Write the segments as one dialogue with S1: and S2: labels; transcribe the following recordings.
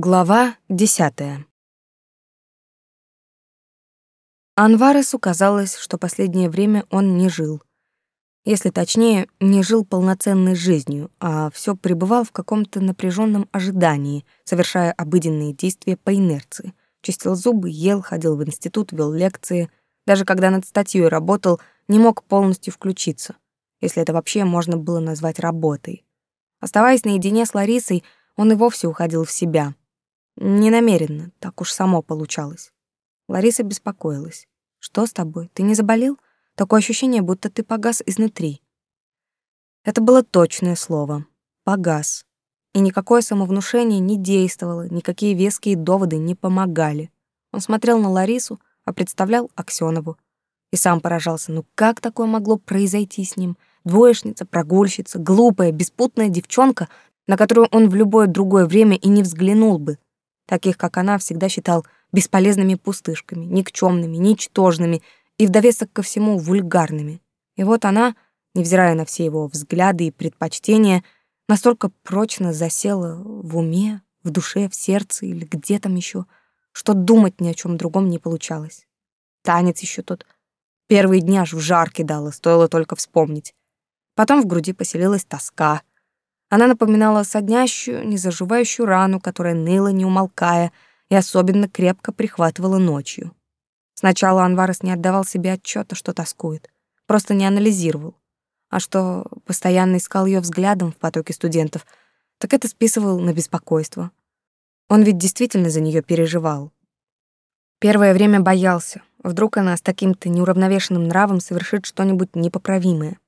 S1: Глава десятая. Анваресу казалось, что последнее время он не жил. Если точнее, не жил полноценной жизнью, а все пребывал в каком-то напряженном ожидании, совершая обыденные действия по инерции. Чистил зубы, ел, ходил в институт, вел лекции. Даже когда над статьей работал, не мог полностью включиться, если это вообще можно было назвать работой. Оставаясь наедине с Ларисой, он и вовсе уходил в себя, не намеренно, так уж само получалось. Лариса беспокоилась. Что с тобой? Ты не заболел? Такое ощущение, будто ты погас изнутри. Это было точное слово. Погас. И никакое самовнушение не действовало, никакие веские доводы не помогали. Он смотрел на Ларису, а представлял Аксёнову. И сам поражался, ну как такое могло произойти с ним? Двоечница, прогульщица, глупая, беспутная девчонка, на которую он в любое другое время и не взглянул бы, Таких, как она, всегда считал бесполезными пустышками, никчемными, ничтожными и в довесок ко всему вульгарными. И вот она, невзирая на все его взгляды и предпочтения, настолько прочно засела в уме, в душе, в сердце или где там еще, что думать ни о чем другом не получалось. Танец еще тот. Первые дни аж в жар кидала, стоило только вспомнить. Потом в груди поселилась тоска, она напоминала соднящую, незаживающую рану, которая ныла, не умолкая, и особенно крепко прихватывала ночью. Сначала Анварес не отдавал себе отчета, что тоскует, просто не анализировал. А что постоянно искал ее взглядом в потоке студентов, так это списывал на беспокойство. Он ведь действительно за нее переживал. Первое время боялся, вдруг она с таким-то неуравновешенным нравом совершит что-нибудь непоправимое.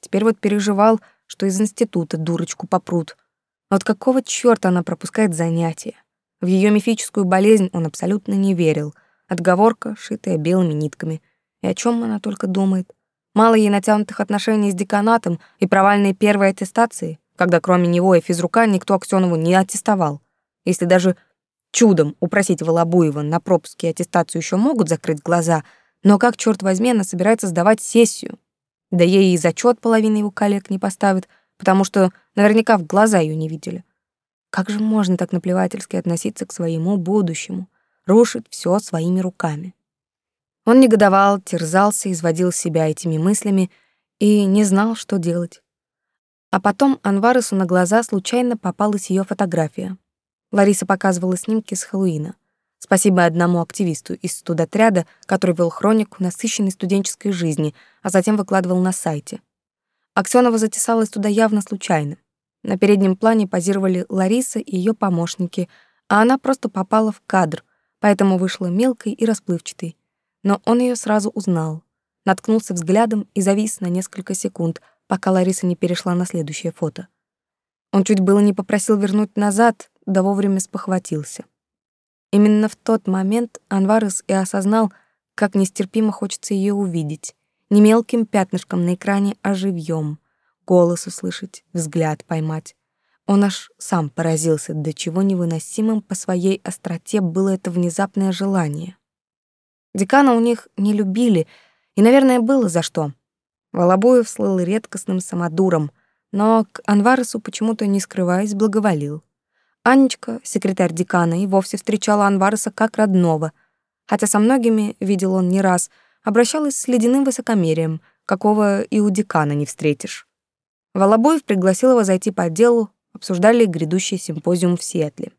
S1: Теперь вот переживал, что из института дурочку попрут. Но от какого чёрта она пропускает занятия? В её мифическую болезнь он абсолютно не верил. Отговорка, шитая белыми нитками. И о чём она только думает? Мало ей натянутых отношений с деканатом и провальной первой аттестации, когда кроме него и физрука никто Аксёнову не аттестовал. Если даже чудом упросить Волобуева на пропуск и аттестацию ещё могут закрыть глаза, но как, чёрт возьми, она собирается сдавать сессию? Да ей и зачет половины его коллег не поставят, потому что наверняка в глаза ее не видели. Как же можно так наплевательски относиться к своему будущему, рушить все своими руками? Он негодовал, терзался, изводил себя этими мыслями и не знал, что делать. А потом Анваресу на глаза случайно попалась ее фотография. Лариса показывала снимки с Хэллоуина. Спасибо одному активисту из студотряда, который вел хронику насыщенной студенческой жизни, а затем выкладывал на сайте. Аксёнова затесалась туда явно случайно. На переднем плане позировали Лариса и ее помощники, а она просто попала в кадр, поэтому вышла мелкой и расплывчатой. Но он ее сразу узнал, наткнулся взглядом и завис на несколько секунд, пока Лариса не перешла на следующее фото. Он чуть было не попросил вернуть назад, да вовремя спохватился. Именно в тот момент Анварес и осознал, как нестерпимо хочется ее увидеть. Не мелким пятнышком на экране, а живьем. Голос услышать, взгляд поймать. Он аж сам поразился, до чего невыносимым по своей остроте было это внезапное желание. Декана у них не любили, и, наверное, было за что. Волобоев слыл редкостным самодуром, но к Анваресу почему-то, не скрываясь, благоволил. Анечка, секретарь декана, и вовсе встречала Анвареса как родного, хотя со многими, видел он не раз, обращалась с ледяным высокомерием, какого и у декана не встретишь. Волобоев пригласил его зайти по делу, обсуждали грядущий симпозиум в Сиэтле.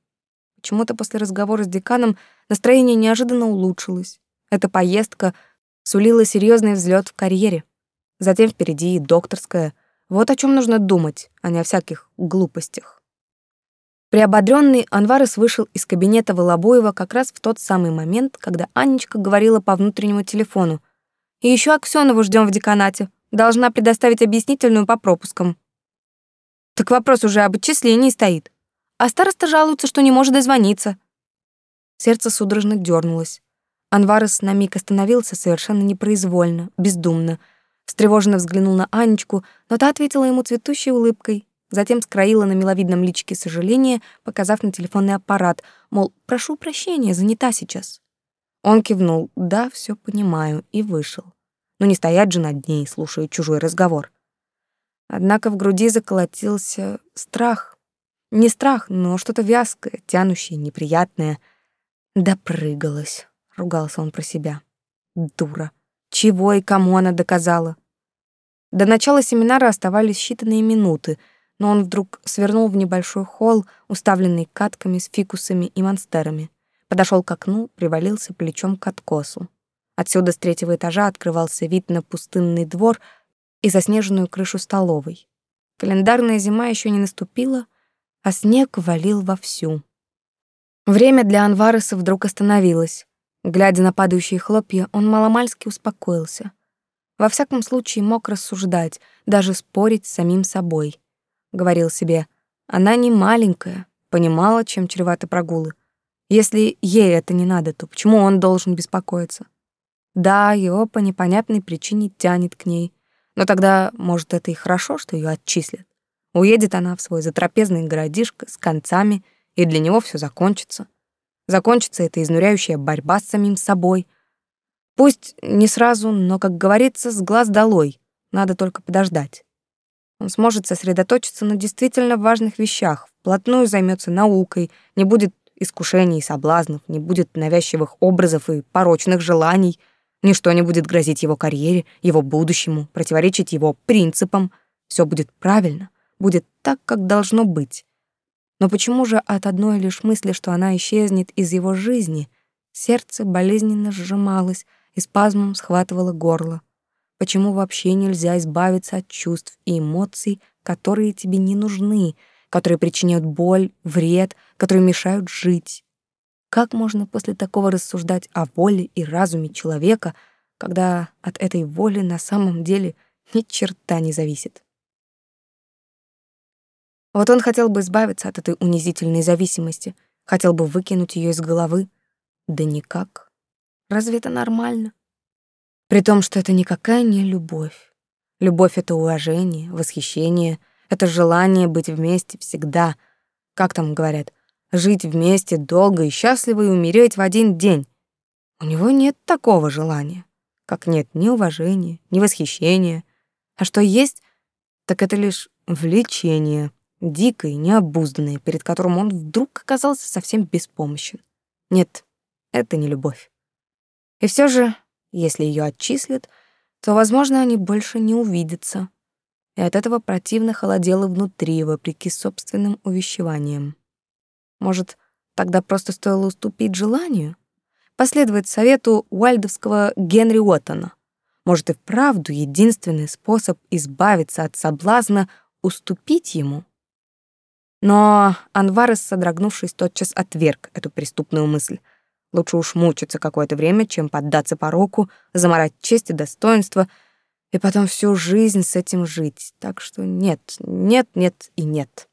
S1: Почему-то после разговора с деканом настроение неожиданно улучшилось. Эта поездка сулила серьезный взлет в карьере. Затем впереди и докторская. Вот о чем нужно думать, а не о всяких глупостях. Приободрённый Анварес вышел из кабинета Волобоева как раз в тот самый момент, когда Анечка говорила по внутреннему телефону. «И ещё Аксёнову ждём в деканате. Должна предоставить объяснительную по пропускам». «Так вопрос уже об отчислении стоит. А староста жалуется, что не может дозвониться». Сердце судорожно дёрнулось. Анварес на миг остановился совершенно непроизвольно, бездумно. Встревоженно взглянул на Анечку, но та ответила ему цветущей улыбкой, Затем скроила на миловидном личике сожаление, показав на телефонный аппарат, мол, прошу прощения, занята сейчас. Он кивнул, да, все понимаю, и вышел. Но не стоять же над ней, слушая чужой разговор. Однако в груди заколотился страх. Не страх, но что-то вязкое, тянущее, неприятное. Допрыгалась, ругался он про себя. Дура. Чего и кому она доказала? До начала семинара оставались считанные минуты, но он вдруг свернул в небольшой холл, уставленный катками с фикусами и монстерами. Подошел к окну, привалился плечом к откосу. Отсюда с третьего этажа открывался вид на пустынный двор и заснеженную крышу столовой. Календарная зима еще не наступила, а снег валил вовсю. Время для Анвареса вдруг остановилось. Глядя на падающие хлопья, он маломальски успокоился. Во всяком случае мог рассуждать, даже спорить с самим собой. Говорил себе, она не маленькая, понимала, чем чреваты прогулы. Если ей это не надо, то почему он должен беспокоиться? Да, его по непонятной причине тянет к ней, но тогда, может, это и хорошо, что ее отчислят. Уедет она в свой затрапезный городишко с концами, и для него все закончится. Закончится эта изнуряющая борьба с самим собой. Пусть не сразу, но, как говорится, с глаз долой. Надо только подождать. Он сможет сосредоточиться на действительно важных вещах, вплотную займется наукой, не будет искушений и соблазнов, не будет навязчивых образов и порочных желаний, ничто не будет грозить его карьере, его будущему, противоречить его принципам. Все будет правильно — будет так, как должно быть. Но почему же от одной лишь мысли, что она исчезнет из его жизни, сердце болезненно сжималось и спазмом схватывало горло? Почему вообще нельзя избавиться от чувств и эмоций, которые тебе не нужны, которые причиняют боль, вред, которые мешают жить? Как можно после такого рассуждать о воле и разуме человека, когда от этой воли на самом деле ни черта не зависит? Вот он хотел бы избавиться от этой унизительной зависимости, хотел бы выкинуть ее из головы. Да никак. Разве это нормально? При том, что это никакая не любовь. Любовь — это уважение, восхищение, это желание быть вместе всегда. Как там говорят, жить вместе долго и счастливо и умереть в один день. У него нет такого желания. Как нет ни уважения, ни восхищения. А что есть, так это лишь влечение — дикое, необузданное, перед которым он вдруг оказался совсем беспомощен. Нет, это не любовь. И все же, если ее отчислят, то, возможно, они больше не увидятся. И от этого противно холодело внутри, вопреки собственным увещеваниям. Может, тогда просто стоило уступить желанию? Последовать совету уальдовского Генри Уоттона. Может, и вправду единственный способ избавиться от соблазна — уступить ему? Но Анварес, содрогнувшись, тотчас отверг эту преступную мысль. Лучше уж мучиться какое-то время, чем поддаться пороку, заморать честь и достоинство, и потом всю жизнь с этим жить. Так что нет, нет, нет и нет.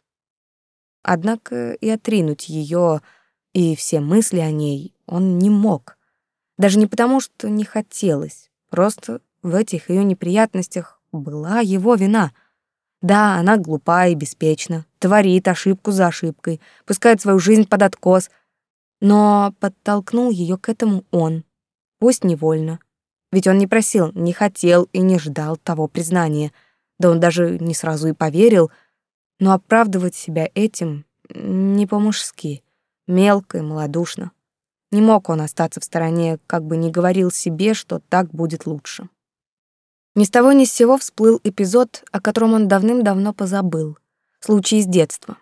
S1: Однако и отринуть ее и все мысли о ней он не мог. Даже не потому, что не хотелось, просто в этих ее неприятностях была его вина — да, она глупа и беспечна, творит ошибку за ошибкой, пускает свою жизнь под откос, но подтолкнул ее к этому он, пусть невольно. Ведь он не просил, не хотел и не ждал того признания, да он даже не сразу и поверил, но оправдывать себя этим не по-мужски, мелко и малодушно. Не мог он остаться в стороне, как бы не говорил себе, что так будет лучше. Ни с того ни с сего всплыл эпизод, о котором он давным-давно позабыл. Случай из детства.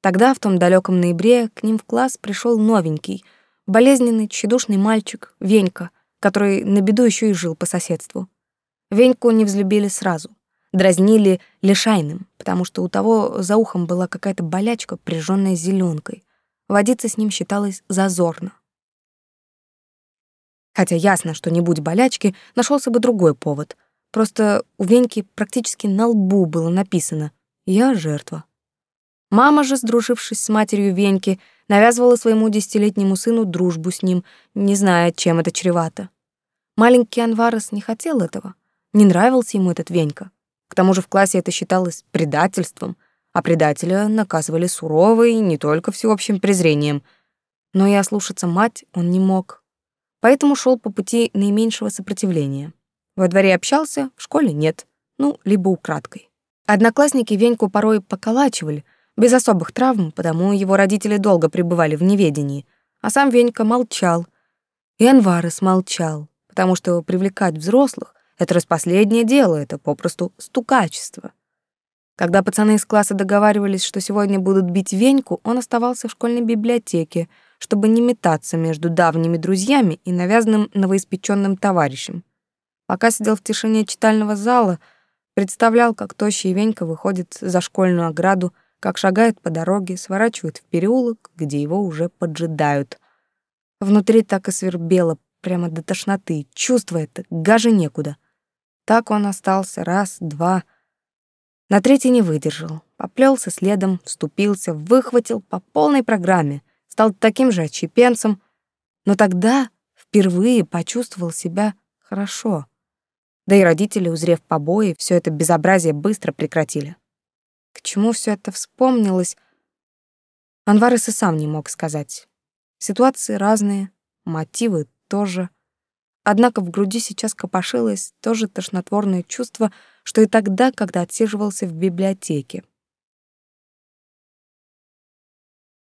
S1: Тогда, в том далеком ноябре, к ним в класс пришел новенький, болезненный, тщедушный мальчик, Венька, который на беду еще и жил по соседству. Веньку не взлюбили сразу. Дразнили лишайным, потому что у того за ухом была какая-то болячка, прижженная зеленкой. Водиться с ним считалось зазорно. Хотя ясно, что не будь болячки, нашелся бы другой повод — Просто у Веньки практически на лбу было написано «Я жертва». Мама же, сдружившись с матерью Веньки, навязывала своему десятилетнему сыну дружбу с ним, не зная, чем это чревато. Маленький Анварес не хотел этого, не нравился ему этот Венька. К тому же в классе это считалось предательством, а предателя наказывали сурово и не только всеобщим презрением. Но и ослушаться мать он не мог, поэтому шел по пути наименьшего сопротивления. Во дворе общался, в школе нет. Ну, либо украдкой. Одноклассники Веньку порой поколачивали, Без особых травм, потому его родители долго пребывали в неведении, а сам Венька молчал. И Анварес молчал, потому что привлекать взрослых — это распоследнее дело, это попросту стукачество. Когда пацаны из класса договаривались, что сегодня будут бить Веньку, он оставался в школьной библиотеке, чтобы не метаться между давними друзьями и навязанным новоиспеченным товарищем. Пока сидел в тишине читального зала, представлял, как тощий Венька выходит за школьную ограду, как шагает по дороге, сворачивает в переулок, где его уже поджидают. Внутри так и свербело, прямо до тошноты, чувство это, гаже некуда. Так он остался раз, два, на третий не выдержал, поплелся следом, вступился, выхватил по полной программе, стал таким же отчепенцем, но тогда впервые почувствовал себя хорошо. Да и родители, узрев побои, все это безобразие быстро прекратили. К чему все это вспомнилось, Анварес и сам не мог сказать. Ситуации разные, мотивы тоже. Однако в груди сейчас копошилось тоже тошнотворное чувство, что и тогда, когда отсиживался в библиотеке.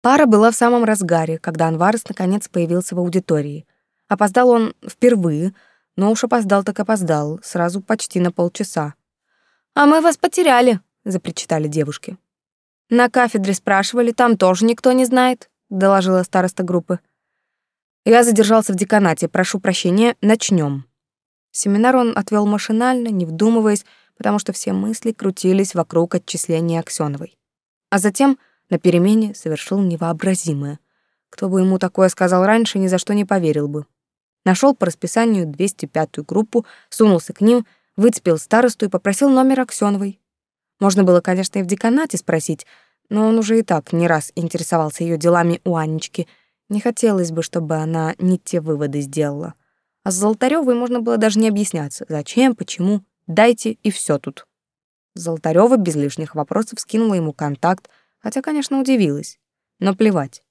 S1: Пара была в самом разгаре, когда Анварес наконец появился в аудитории. Опоздал он впервые, но уж опоздал так опоздал, сразу почти на полчаса. «А мы вас потеряли», — запричитали девушки. «На кафедре спрашивали, там тоже никто не знает», — доложила староста группы. «Я задержался в деканате, прошу прощения, начнем. Семинар он отвел машинально, не вдумываясь, потому что все мысли крутились вокруг отчисления Аксёновой. А затем на перемене совершил невообразимое. Кто бы ему такое сказал раньше, ни за что не поверил бы. Нашел по расписанию 205-ю группу, сунулся к ним, выцепил старосту и попросил номер Аксёновой. Можно было, конечно, и в деканате спросить, но он уже и так не раз интересовался ее делами у Анечки. Не хотелось бы, чтобы она не те выводы сделала. А с Золотарёвой можно было даже не объясняться, зачем, почему, Дайте и все тут. Золотарева без лишних вопросов скинула ему контакт, хотя, конечно, удивилась. Но плевать.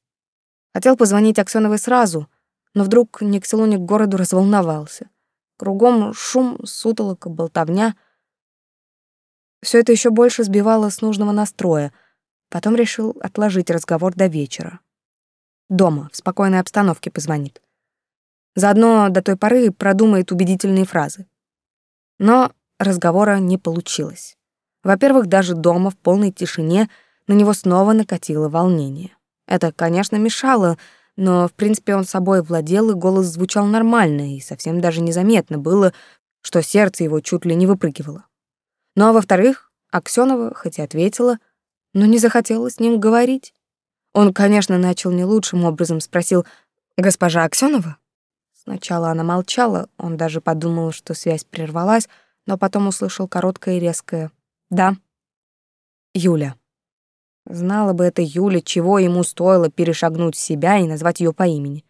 S1: Хотел позвонить Аксеновой сразу, но вдруг ни к селу, ни к городу разволновался. Кругом шум, сутолока, болтовня. Все это еще больше сбивало с нужного настроя. Потом решил отложить разговор до вечера. Дома, в спокойной обстановке позвонит. Заодно до той поры продумает убедительные фразы. Но разговора не получилось. Во-первых, даже дома в полной тишине на него снова накатило волнение. Это, конечно, мешало, но, в принципе, он собой владел, и голос звучал нормально, и совсем даже незаметно было, что сердце его чуть ли не выпрыгивало. Ну а во-вторых, Аксёнова хоть и ответила, но не захотела с ним говорить. Он, конечно, начал не лучшим образом, спросил «Госпожа Аксёнова?» Сначала она молчала, он даже подумал, что связь прервалась, но потом услышал короткое и резкое «Да». Юля. Знала бы это Юля, чего ему стоило перешагнуть себя и назвать ее по имени.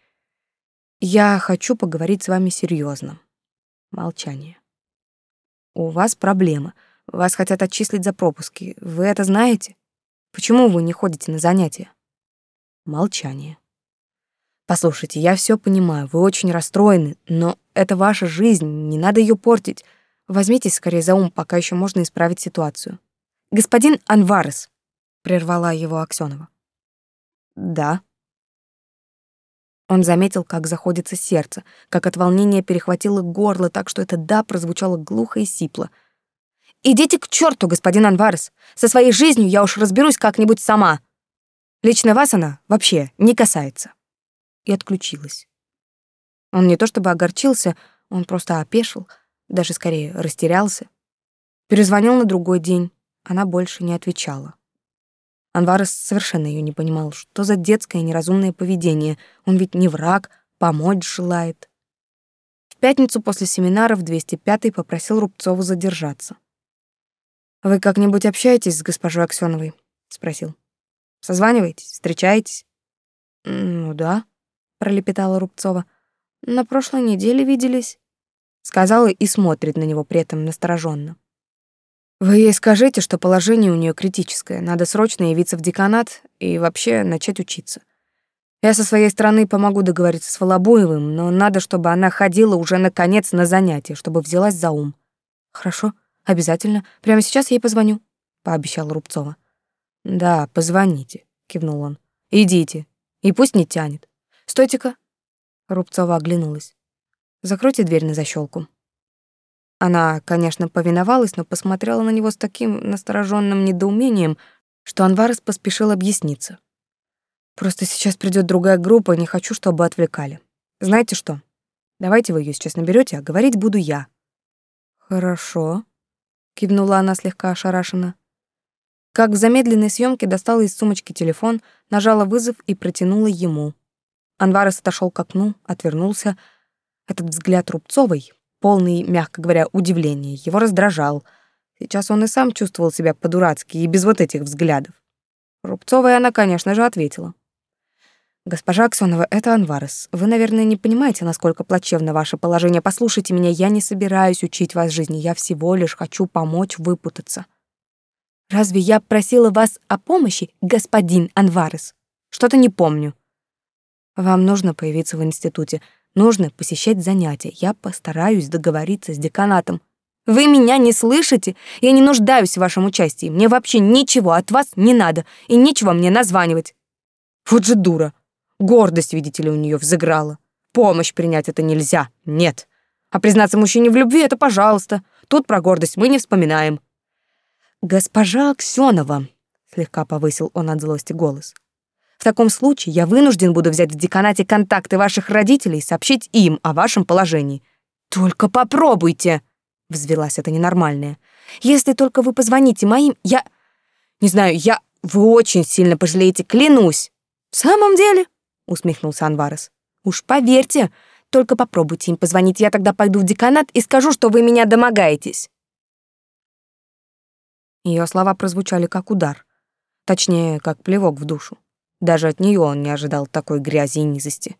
S1: «Я хочу поговорить с вами серьезно. Молчание. «У вас проблема. Вас хотят отчислить за пропуски. Вы это знаете? Почему вы не ходите на занятия?» Молчание. «Послушайте, я все понимаю, вы очень расстроены, но это ваша жизнь, не надо ее портить. Возьмитесь скорее за ум, пока еще можно исправить ситуацию. Господин Анварес, прервала его Аксёнова. Да. Он заметил, как заходится сердце, как от волнения перехватило горло, так что это «да» прозвучало глухо и сипло. «Идите к черту, господин Анварес! Со своей жизнью я уж разберусь как-нибудь сама. Лично вас она вообще не касается». И отключилась. Он не то чтобы огорчился, он просто опешил — даже скорее растерялся. Перезвонил на другой день, она больше не отвечала. Анварес совершенно ее не понимал, что за детское неразумное поведение. Он ведь не враг, помочь желает. В пятницу после семинара в 205-й попросил Рубцову задержаться. «Вы как-нибудь общаетесь с госпожой Аксёновой?» — спросил. «Созваниваетесь? Встречаетесь?» «Ну да», — пролепетала Рубцова. «На прошлой неделе виделись» сказала и смотрит на него при этом настороженно. Вы ей скажите, что положение у нее критическое, надо срочно явиться в деканат и вообще начать учиться. Я со своей стороны помогу договориться с Волобуевым, но надо, чтобы она ходила уже наконец на занятия, чтобы взялась за ум. Хорошо, обязательно. Прямо сейчас ей позвоню, пообещала Рубцова. Да, позвоните, кивнул он. Идите. И пусть не тянет. Стойте-ка. Рубцова оглянулась. Закройте дверь на защелку. Она, конечно, повиновалась, но посмотрела на него с таким настороженным недоумением, что Анварес поспешил объясниться. Просто сейчас придет другая группа, не хочу, чтобы отвлекали. Знаете что? Давайте вы ее сейчас наберете, а говорить буду я. Хорошо, кивнула она слегка ошарашенно. Как в замедленной съемке достала из сумочки телефон, нажала вызов и протянула ему. Анварес отошел к окну, отвернулся. Этот взгляд Рубцовой, полный, мягко говоря, удивления, его раздражал. Сейчас он и сам чувствовал себя по-дурацки и без вот этих взглядов. Рубцовой она, конечно же, ответила. «Госпожа Аксёнова, это Анварес. Вы, наверное, не понимаете, насколько плачевно ваше положение. Послушайте меня, я не собираюсь учить вас жизни. Я всего лишь хочу помочь выпутаться». «Разве я просила вас о помощи, господин Анварес? Что-то не помню». «Вам нужно появиться в институте. Нужно посещать занятия. Я постараюсь договориться с деканатом». «Вы меня не слышите? Я не нуждаюсь в вашем участии. Мне вообще ничего от вас не надо. И нечего мне названивать». «Вот же дура!» Гордость, видите ли, у нее взыграла. Помощь принять это нельзя, нет. А признаться мужчине в любви — это пожалуйста. Тут про гордость мы не вспоминаем. «Госпожа Аксёнова», — слегка повысил он от злости голос, «в таком случае я вынужден буду взять в деканате контакты ваших родителей и сообщить им о вашем положении». «Только попробуйте!» — взвелась эта ненормальная. «Если только вы позвоните моим, я... Не знаю, я... Вы очень сильно пожалеете, клянусь!» «В самом деле?» Усмехнулся Анварес. Уж поверьте, только попробуйте им позвонить, я тогда пойду в деканат и скажу, что вы меня домогаетесь. Ее слова прозвучали как удар, точнее, как плевок в душу. Даже от нее он не ожидал такой грязи и низости.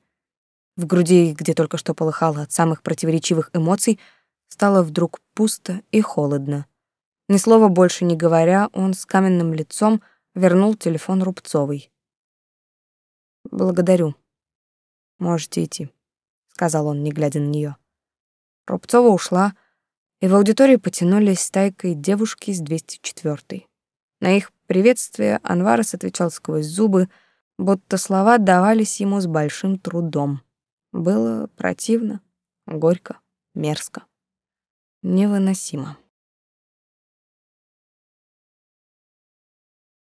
S1: В груди, где только что полыхало от самых противоречивых эмоций, стало вдруг пусто и холодно. Ни слова больше не говоря, он с каменным лицом вернул телефон Рубцовой. Благодарю. Можете идти, сказал он, не глядя на нее. Рубцова ушла, и в аудитории потянулись стайкой девушки из 204-й. На их приветствие Анварес отвечал сквозь зубы, будто слова давались ему с большим трудом. Было противно, горько, мерзко, невыносимо.